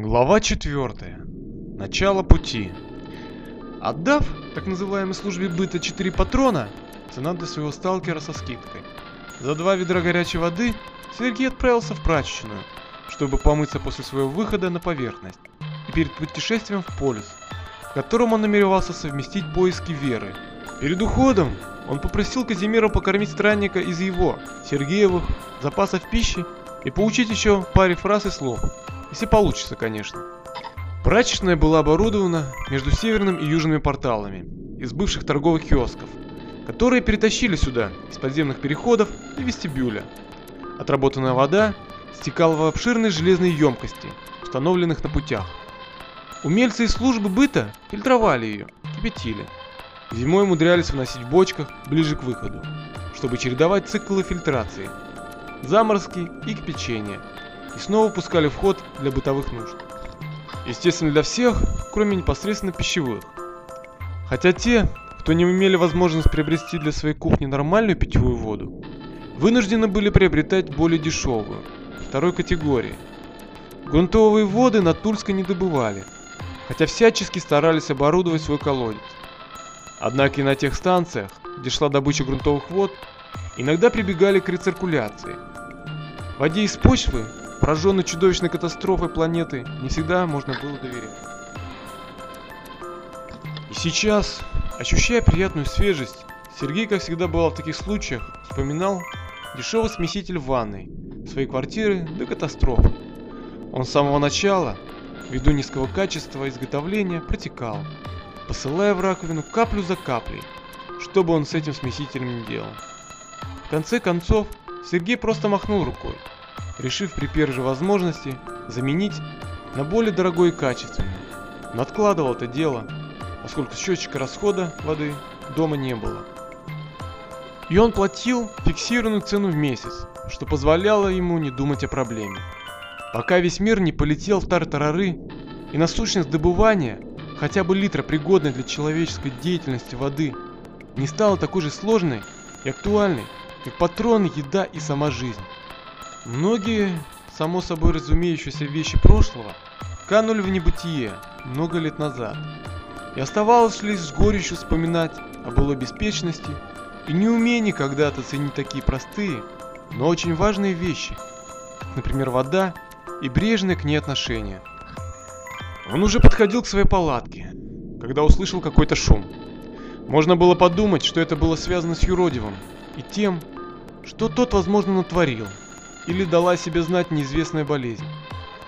Глава 4. Начало пути. Отдав так называемой службе быта 4 патрона, цена для своего сталкера со скидкой. За два ведра горячей воды Сергей отправился в прачечную, чтобы помыться после своего выхода на поверхность и перед путешествием в полюс, в котором он намеревался совместить поиски веры. Перед уходом он попросил Казимира покормить странника из его, Сергеевых, запасов пищи и поучить еще паре фраз и слов, если получится, конечно. Прачечная была оборудована между северным и южными порталами из бывших торговых киосков, которые перетащили сюда из подземных переходов и вестибюля. Отработанная вода стекала в обширные железные емкости, установленных на путях. Умельцы из службы быта фильтровали ее, кипятили. Зимой умудрялись вносить в бочках ближе к выходу, чтобы чередовать циклы фильтрации, заморозки и кипячения, и снова пускали в ход для бытовых нужд. Естественно для всех, кроме непосредственно пищевых. Хотя те, кто не имели возможность приобрести для своей кухни нормальную питьевую воду, вынуждены были приобретать более дешевую, второй категории. Грунтовые воды на Тульской не добывали, хотя всячески старались оборудовать свой колодец. Однако и на тех станциях, где шла добыча грунтовых вод, иногда прибегали к рециркуляции. Воде из почвы, пораженной чудовищной катастрофой планеты, не всегда можно было доверять. И сейчас, ощущая приятную свежесть, Сергей, как всегда бывал в таких случаях, вспоминал дешевый смеситель в ванной своей квартиры до катастрофы. Он с самого начала, ввиду низкого качества изготовления, протекал, посылая в раковину каплю за каплей, что бы он с этим смесителем не делал. В конце концов, Сергей просто махнул рукой, решив при первой же возможности заменить на более дорогой и качественный. Но откладывал это дело, поскольку счетчика расхода воды дома не было. И он платил фиксированную цену в месяц, что позволяло ему не думать о проблеме. Пока весь мир не полетел в тартарары, и насущность добывания хотя бы литра пригодной для человеческой деятельности воды не стала такой же сложной и актуальной, как патроны, еда и сама жизнь. Многие, само собой разумеющиеся вещи прошлого, канули в небытие много лет назад. И оставалось лишь с горечью вспоминать о былой беспечности и неумении когда-то ценить такие простые, но очень важные вещи, например, вода и брежное к ней отношение. Он уже подходил к своей палатке, когда услышал какой-то шум. Можно было подумать, что это было связано с юродивым и тем, что тот, возможно, натворил, или дала себе знать неизвестная болезнь,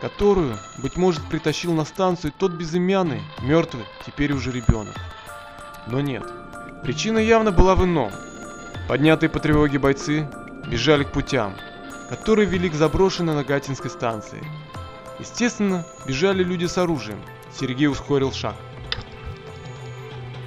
которую, быть может, притащил на станцию тот безымянный, мертвый, теперь уже ребенок. Но нет, причина явно была в ином. Поднятые по тревоге бойцы бежали к путям, которые вели к заброшенной Нагатинской станции. Естественно, бежали люди с оружием. Сергей ускорил шаг.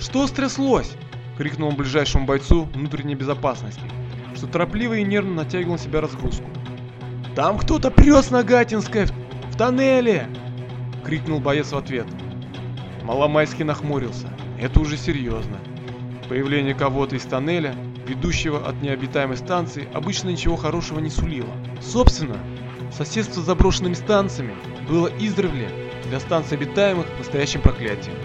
«Что стряслось?» — крикнул он ближайшему бойцу внутренней безопасности, что торопливо и нервно натягивал на себя разгрузку. «Там кто-то прет с Нагатинской в, в тоннеле!» — крикнул боец в ответ. Маломайский нахмурился. Это уже серьезно. Появление кого-то из тоннеля, ведущего от необитаемой станции, обычно ничего хорошего не сулило. Собственно, соседство с заброшенными станциями было издревле для станций обитаемых настоящим проклятием.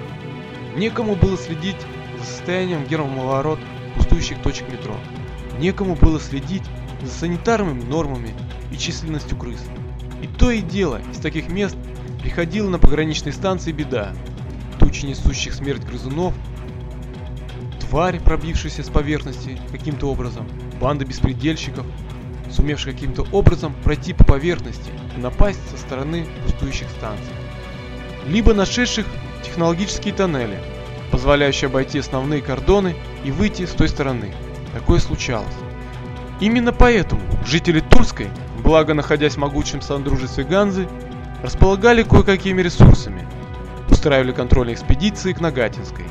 Некому было следить за состоянием гермоворот пустующих точек метро. Некому было следить за санитарными нормами и численностью крыс. И то и дело, из таких мест приходила на пограничной станции беда. Тучи несущих смерть грызунов, тварь, пробившаяся с поверхности каким-то образом, банда беспредельщиков, сумевших каким-то образом пройти по поверхности и напасть со стороны пустующих станций. Либо нашедших технологические тоннели, позволяющие обойти основные кордоны и выйти с той стороны. Такое случалось. Именно поэтому жители Турской, благо находясь в могучем содружестве Ганзы, располагали кое-какими ресурсами, устраивали контрольные экспедиции к Нагатинской,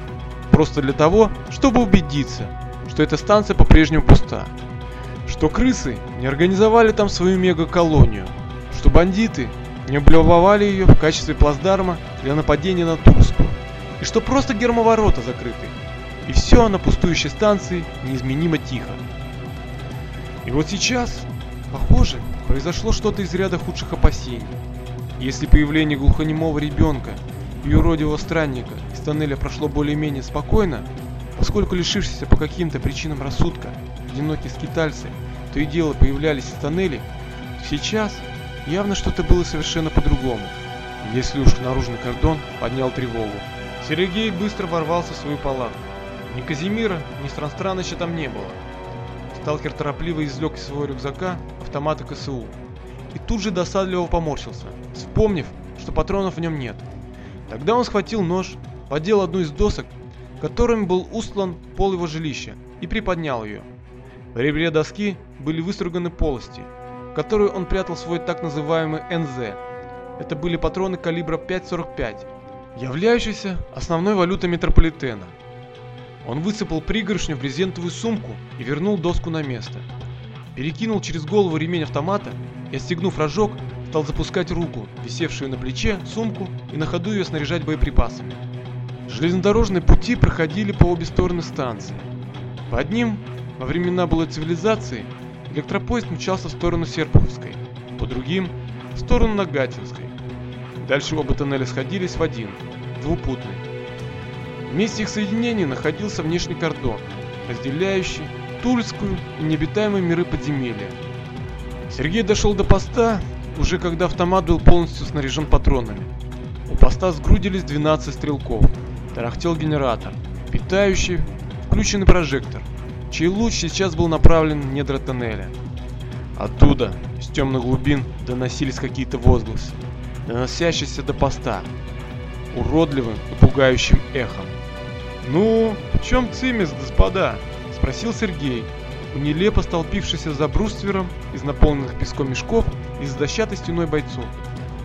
просто для того, чтобы убедиться, что эта станция по-прежнему пуста, что крысы не организовали там свою мега-колонию, что бандиты не облюбовали ее в качестве плацдарма для нападения на Турскую, и что просто гермоворота закрыты, и все на пустующей станции неизменимо тихо. И вот сейчас, похоже, произошло что-то из ряда худших опасений. Если появление глухонемого ребенка и юродивого странника из тоннеля прошло более-менее спокойно, поскольку лишившиеся по каким-то причинам рассудка одинокие скитальцы то и дело появлялись из тоннелей, то сейчас явно что-то было совершенно по-другому. Если уж наружный кордон поднял тревогу. Сергей быстро ворвался в свою палатку. Ни Казимира, ни Странстраныча там не было. Сталкер торопливо извлек из своего рюкзака автомата КСУ и тут же досадливо поморщился, вспомнив, что патронов в нем нет. Тогда он схватил нож, подел одну из досок, которыми был устлан пол его жилища, и приподнял ее. В ребре доски были выструганы полости, в которые он прятал свой так называемый НЗ. Это были патроны калибра 5.45, являющиеся основной валютой метрополитена. Он высыпал пригоршню в брезентовую сумку и вернул доску на место. Перекинул через голову ремень автомата и, отстегнув рожок, стал запускать руку, висевшую на плече, сумку и на ходу ее снаряжать боеприпасами. Железнодорожные пути проходили по обе стороны станции. По одним, во времена былой цивилизации, электропоезд мчался в сторону Серпуховской, по другим – в сторону Нагатинской. Дальше оба тоннеля сходились в один, двупутный. В месте их соединения находился внешний кордон, разделяющий Тульскую и необитаемые миры подземелья. Сергей дошел до поста, уже когда автомат был полностью снаряжен патронами. У поста сгрудились 12 стрелков. Тарахтел генератор, питающий включенный прожектор, чей луч сейчас был направлен в недра тоннеля. Оттуда, из темных глубин, доносились какие-то возгласы, доносящиеся до поста, уродливым и пугающим эхом. «Ну, в чем цимис, господа?» – спросил Сергей, нелепо столпившийся за бруствером из наполненных песком мешков и с дощатой стеной бойцов.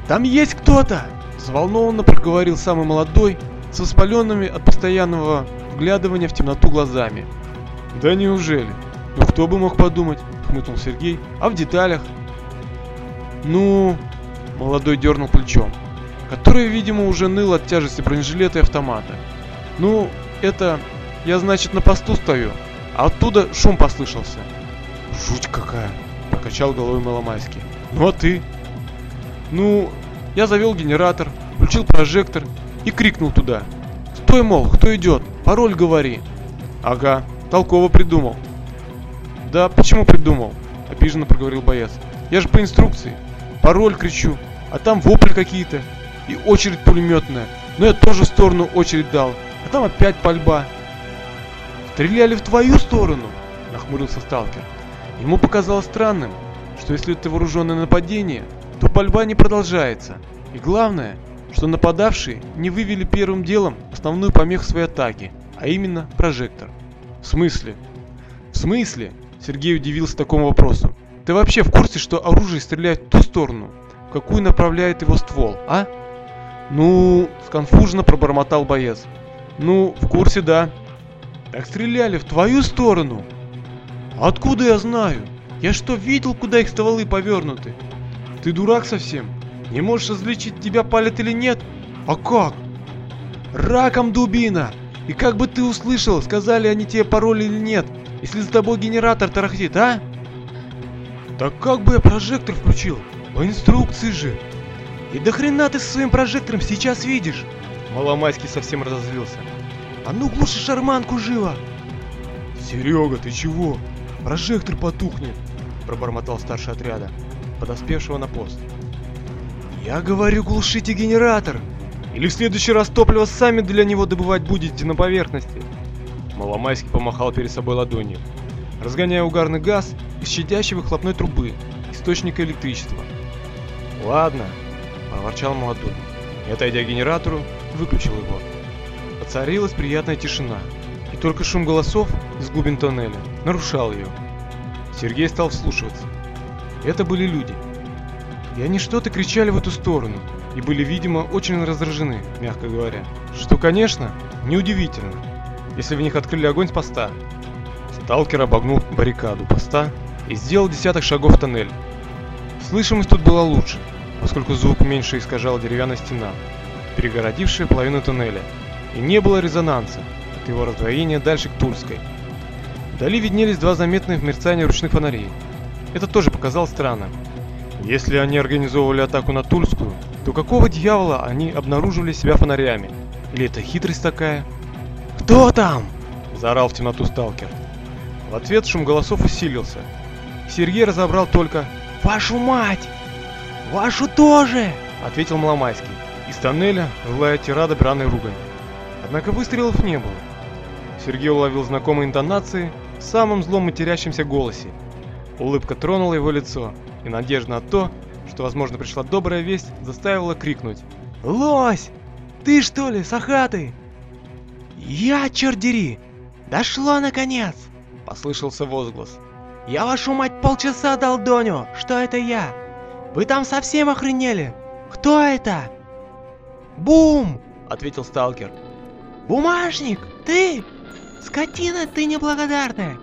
«Там есть кто-то!» – взволнованно проговорил самый молодой, с воспаленными от постоянного вглядывания в темноту глазами. «Да неужели? Ну кто бы мог подумать?» – хмыкнул Сергей. «А в деталях?» «Ну...» – молодой дернул плечом, которое, видимо, уже ныл от тяжести бронежилета и автомата. «Ну, это... Я, значит, на посту стою, а оттуда шум послышался». «Жуть какая!» – покачал головой Маломайский. «Ну а ты?» «Ну, я завел генератор, включил прожектор и крикнул туда. «Стой, мол, кто идет? Пароль говори!» «Ага, толково придумал». «Да, почему придумал?» – обиженно проговорил боец. «Я же по инструкции. Пароль кричу, а там вопли какие-то. И очередь пулеметная. Но я тоже в сторону очередь дал, а там опять пальба. «Стреляли в твою сторону?» – нахмурился сталкер. Ему показалось странным, что если это вооруженное нападение, то пальба не продолжается. И главное, что нападавшие не вывели первым делом основную помеху своей атаки, а именно прожектор. В смысле? В смысле? Сергей удивился такому вопросу. Ты вообще в курсе, что оружие стреляет в ту сторону, в какую направляет его ствол, а? Ну, сконфуженно пробормотал боец. Ну, в курсе, да. Так стреляли в твою сторону? Откуда я знаю? Я что, видел, куда их стволы повернуты? Ты дурак совсем? Не можешь различить, тебя палят или нет? А как? Раком дубина! И как бы ты услышал, сказали они тебе пароль или нет, если за тобой генератор тарахтит, а? Так как бы я прожектор включил? По инструкции же. И до хрена ты со своим прожектором сейчас видишь? Маломайский совсем разозлился. А ну глуши шарманку живо! Серега, ты чего? Прожектор потухнет, пробормотал старший отряда, подоспевшего на пост. Я говорю, глушите генератор! Или в следующий раз топливо сами для него добывать будете на поверхности? Маломайский помахал перед собой ладонью, разгоняя угарный газ из щадящей выхлопной трубы, источника электричества. «Ладно», – проворчал молодой, и, отойдя к генератору, выключил его. Поцарилась приятная тишина, и только шум голосов из глубин тоннеля нарушал ее. Сергей стал вслушиваться. Это были люди. И они что-то кричали в эту сторону, и были, видимо, очень раздражены, мягко говоря. Что, конечно, неудивительно, если в них открыли огонь с поста. Сталкер обогнул баррикаду поста и сделал десяток шагов в тоннель. Слышимость тут была лучше, поскольку звук меньше искажала деревянная стена, перегородившая половину тоннеля, и не было резонанса от его раздвоения дальше к Тульской. Вдали виднелись два заметных мерцания ручных фонарей. Это тоже показалось странным. Если они организовывали атаку на Тульскую, то какого дьявола они обнаруживали себя фонарями? Или это хитрость такая? «Кто там?» – заорал в темноту сталкер. В ответ шум голосов усилился. Сергей разобрал только «Вашу мать!» «Вашу тоже!» – ответил Маломайский. Из тоннеля злая тирада бранной ругань. Однако выстрелов не было. Сергей уловил знакомые интонации в самом злом матерящемся голосе. Улыбка тронула его лицо, и надежда на то, что, возможно, пришла добрая весть, заставила крикнуть. «Лось! Ты что ли, сахатый?» «Я, черт дери! Дошло, наконец!» — послышался возглас. «Я вашу мать полчаса дал Доню, что это я! Вы там совсем охренели? Кто это?» «Бум!» — ответил сталкер. «Бумажник! Ты! Скотина ты неблагодарная!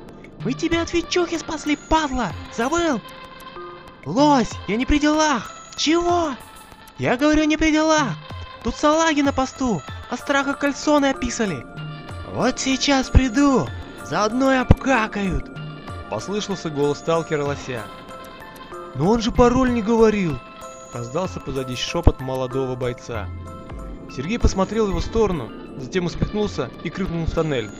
Мы тебя от Вичухи спасли, падла! Забыл? Лось, я не при делах! Чего? Я говорю, не при делах! Тут салаги на посту, а страха кальсоны описали! Вот сейчас приду, заодно и обкакают!» Послышался голос сталкера лося. «Но он же пароль не говорил!» Раздался позади шепот молодого бойца. Сергей посмотрел в его сторону, затем усмехнулся и крикнул в тоннель.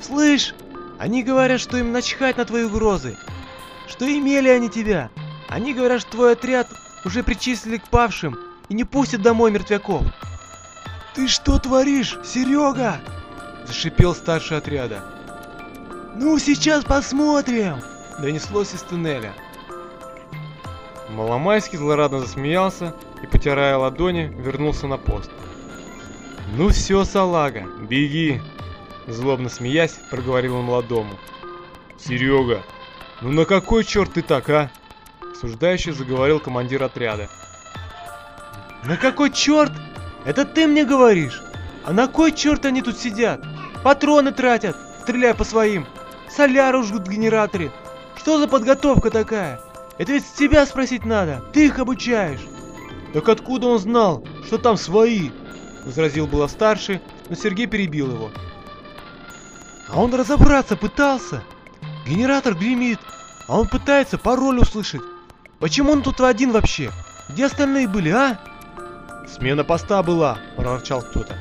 «Слышь, они говорят, что им начхать на твои угрозы. Что имели они тебя. Они говорят, что твой отряд уже причислили к павшим и не пустят домой мертвяков. «Ты что творишь, Серега?» – зашипел старший отряда. «Ну, сейчас посмотрим!» – донеслось из туннеля. Маломайский злорадно засмеялся и, потирая ладони, вернулся на пост. «Ну все, салага, беги!» Злобно смеясь, проговорил он молодому. «Серега, ну на какой черт ты так, а?» Осуждающий заговорил командир отряда. «На какой черт? Это ты мне говоришь? А на кой черт они тут сидят? Патроны тратят, стреляя по своим. Соляру жгут в генераторе. Что за подготовка такая? Это ведь с тебя спросить надо. Ты их обучаешь. Так откуда он знал, что там свои? Возразил было старший, но Сергей перебил его. А он разобраться пытался. Генератор гремит, а он пытается пароль услышать. Почему он тут один вообще? Где остальные были, а? Смена поста была, проворчал кто-то.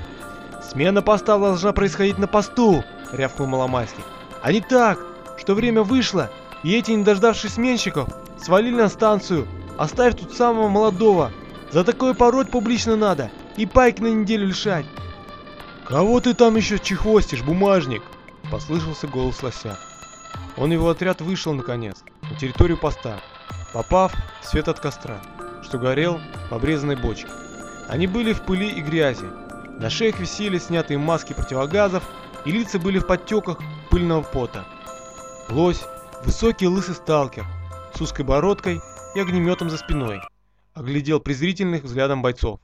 Смена поста должна происходить на посту, рявкнул Маломайский. А не так, что время вышло, и эти, не дождавшись сменщиков, свалили на станцию, оставив тут самого молодого. За такое пороть публично надо и пайки на неделю лишать. Кого ты там еще чехвостишь, бумажник? Послышался голос лося. Он и его отряд вышел наконец на территорию поста, попав в свет от костра, что горел в обрезанной бочке. Они были в пыли и грязи. На шеях висели снятые маски противогазов, и лица были в подтеках пыльного пота. Лось, высокий лысый сталкер, с узкой бородкой и огнеметом за спиной, оглядел презрительных взглядом бойцов.